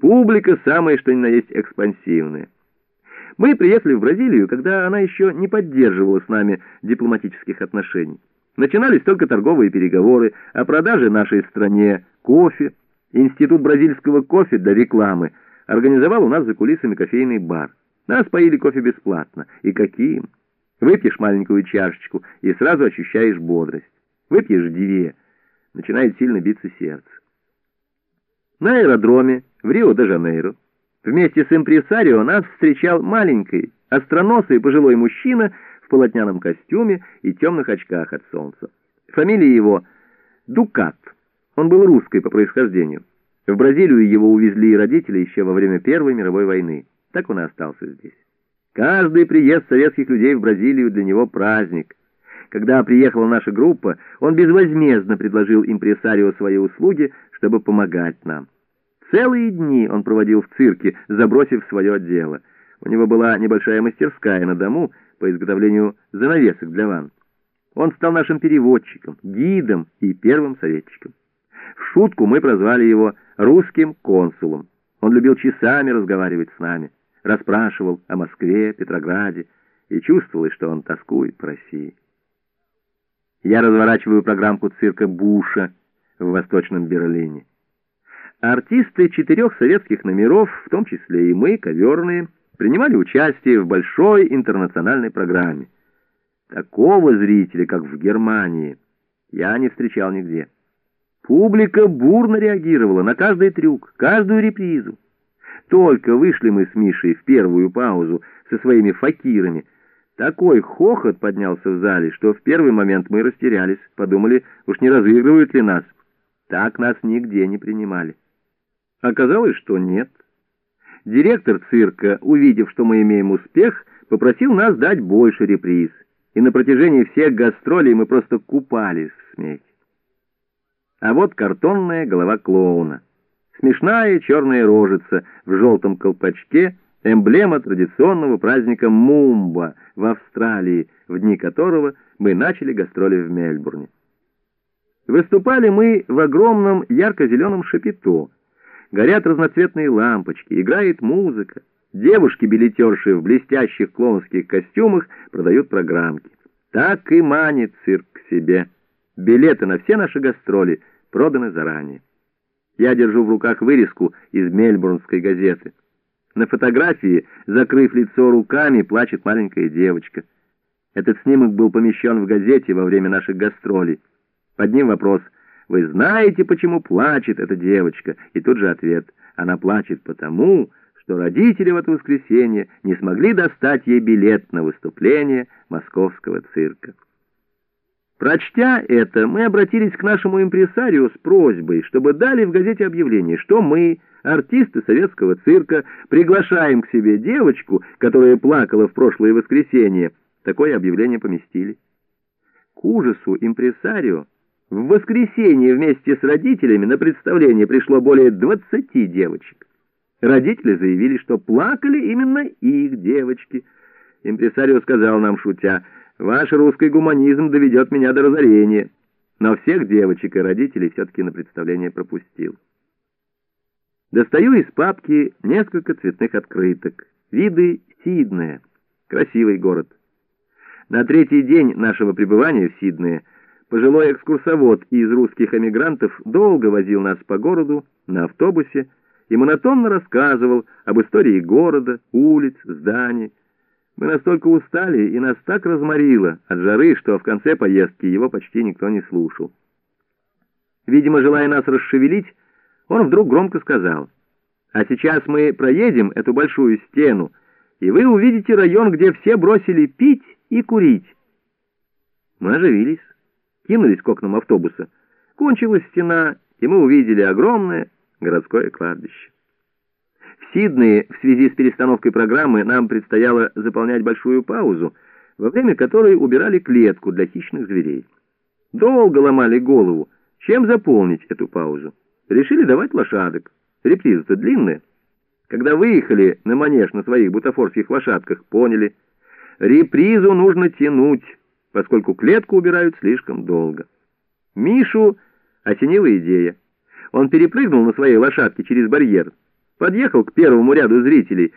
Публика самая что ни на есть экспансивная. Мы приехали в Бразилию, когда она еще не поддерживала с нами дипломатических отношений. Начинались только торговые переговоры о продаже нашей стране кофе. Институт бразильского кофе для рекламы организовал у нас за кулисами кофейный бар. Нас поили кофе бесплатно. И каким? Выпьешь маленькую чашечку и сразу ощущаешь бодрость. Выпьешь две, начинает сильно биться сердце. На аэродроме в Рио-де-Жанейро вместе с импресарио нас встречал маленький, остроносый пожилой мужчина в полотняном костюме и темных очках от солнца. Фамилия его Дукат. Он был русской по происхождению. В Бразилию его увезли родители еще во время Первой мировой войны. Так он и остался здесь. Каждый приезд советских людей в Бразилию для него праздник. Когда приехала наша группа, он безвозмездно предложил импресарио свои услуги, чтобы помогать нам. Целые дни он проводил в цирке, забросив свое дело. У него была небольшая мастерская на дому по изготовлению занавесок для ванн. Он стал нашим переводчиком, гидом и первым советчиком. В шутку мы прозвали его «русским консулом». Он любил часами разговаривать с нами, расспрашивал о Москве, Петрограде, и чувствовалось, что он тоскует по России. Я разворачиваю программку цирка Буша в Восточном Берлине. Артисты четырех советских номеров, в том числе и мы, коверные, принимали участие в большой интернациональной программе. Такого зрителя, как в Германии, я не встречал нигде. Публика бурно реагировала на каждый трюк, каждую репризу. Только вышли мы с Мишей в первую паузу со своими факирами. Такой хохот поднялся в зале, что в первый момент мы растерялись, подумали, уж не разыгрывают ли нас. Так нас нигде не принимали. Оказалось, что нет. Директор цирка, увидев, что мы имеем успех, попросил нас дать больше реприз, и на протяжении всех гастролей мы просто купались в смехе. А вот картонная голова клоуна. Смешная черная рожица в желтом колпачке, эмблема традиционного праздника Мумба в Австралии, в дни которого мы начали гастроли в Мельбурне. Выступали мы в огромном ярко-зеленом шапито, горят разноцветные лампочки, играет музыка. Девушки-билетерши в блестящих клоунских костюмах продают программки. Так и манит цирк к себе. Билеты на все наши гастроли проданы заранее. Я держу в руках вырезку из мельбурнской газеты. На фотографии, закрыв лицо руками, плачет маленькая девочка. Этот снимок был помещен в газете во время наших гастролей. Под ним вопрос — вы знаете, почему плачет эта девочка? И тут же ответ. Она плачет потому, что родители в это воскресенье не смогли достать ей билет на выступление московского цирка. Прочтя это, мы обратились к нашему импресарио с просьбой, чтобы дали в газете объявление, что мы, артисты советского цирка, приглашаем к себе девочку, которая плакала в прошлое воскресенье. Такое объявление поместили. К ужасу импресарио в воскресенье вместе с родителями на представление пришло более 20 девочек. Родители заявили, что плакали именно их девочки. Импресарио сказал нам, шутя, «Ваш русский гуманизм доведет меня до разорения». Но всех девочек и родителей все-таки на представление пропустил. Достаю из папки несколько цветных открыток. Виды Сиднея. Красивый город. На третий день нашего пребывания в Сиднее – Пожилой экскурсовод из русских эмигрантов долго возил нас по городу на автобусе и монотонно рассказывал об истории города, улиц, зданий. Мы настолько устали и нас так разморило от жары, что в конце поездки его почти никто не слушал. Видимо, желая нас расшевелить, он вдруг громко сказал, «А сейчас мы проедем эту большую стену, и вы увидите район, где все бросили пить и курить». Мы оживились кинулись к окнам автобуса. Кончилась стена, и мы увидели огромное городское кладбище. В Сиднее в связи с перестановкой программы нам предстояло заполнять большую паузу, во время которой убирали клетку для хищных зверей. Долго ломали голову, чем заполнить эту паузу. Решили давать лошадок. Реприза-то длинная. Когда выехали на манеж на своих бутафорских лошадках, поняли, репризу нужно тянуть, поскольку клетку убирают слишком долго. Мишу осенила идея. Он перепрыгнул на своей лошадке через барьер, подъехал к первому ряду зрителей